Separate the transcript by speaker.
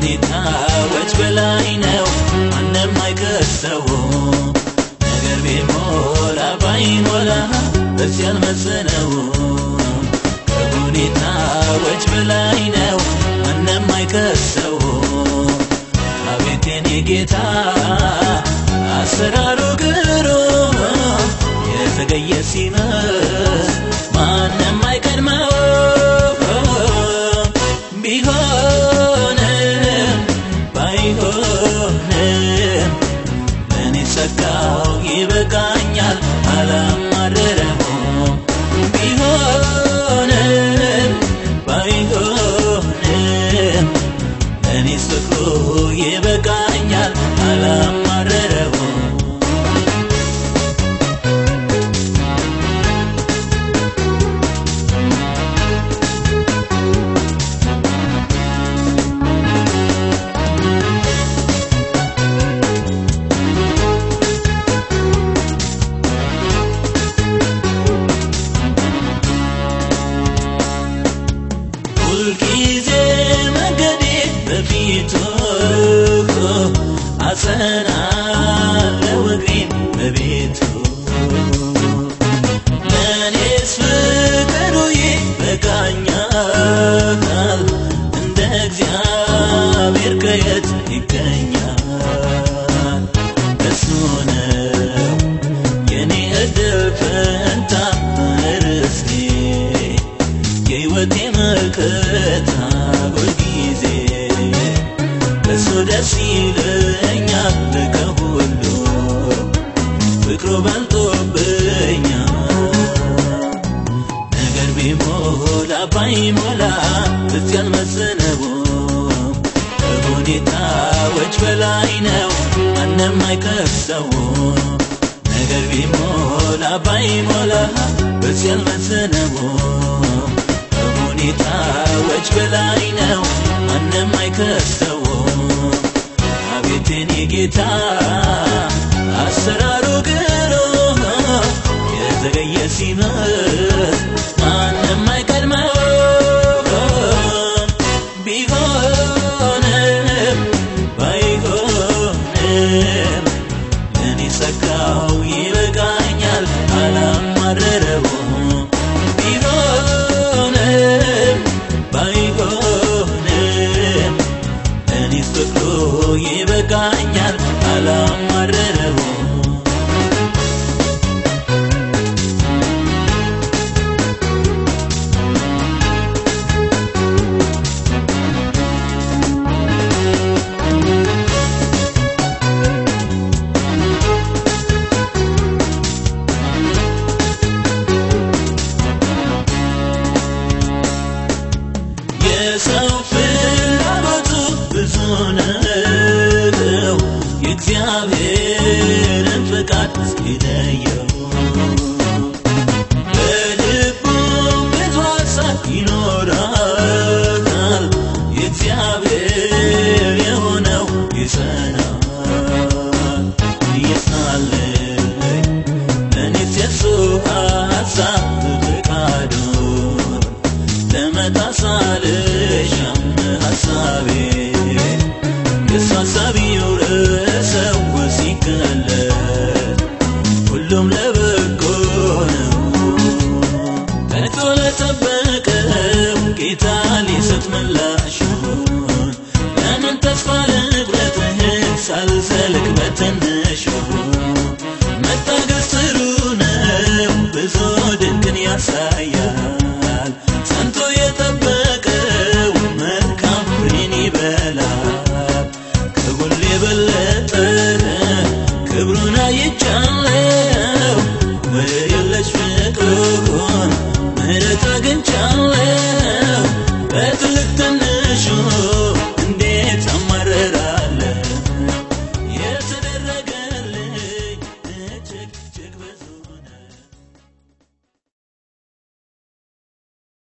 Speaker 1: ከሁኔታዎች በላይ ነው። ማንም አይከሰውም። ነገር ቢሞላ ባይሞላ በዚህ ያልመሰነው ከሁኔታዎች በላይ ነው። ማንም አይከሰውም። አቤቴን የጌታ አሰራሩ ግን ሰጋው ይበቃኛል። አላማረረውም ሁልጊዜ መንገዴ በፊቱ አጸናለው እግሬን በቤቱ። ለእኔስ ፍቅሩ ይበቃኛል እንደ እግዚአብሔር ከየት ይገኛል የሕይወቴ መከታ ሁልጊዜ እሱ ደስ ይለኛል ከሁሉ ፍቅሩ በልጦብኛል ነገር ቢሞላ ባይሞላ ልክ ያልመዘነውም ከሁኔታዎች በላይ ነው ማንም አይከሰውም ነገር ቢሞላ ባይሞላ በዚህ ያልመዘነውም ማንም አይከሰውም አቤት የኔ ጌታ አሰራሩ ግሩም የዘገየ ሲመስ የሰው ፍላጎቱ ብዙ ነው። የእግዚአብሔርን ፍቃድ ሲለየው በልቡ ብዙ ሀሳብ ይኖራል የእግዚአብሔር የሆነው ይጸናል። እየሳለኝ ለእኔስ ይውረሰው ሲገለጥ ሁሉም ለበጎ ነው ከቶ ለጠበቀው ምላሹን ለምን ተስፋ ልቁረጥህን ሳልዘልቅ በትንሹ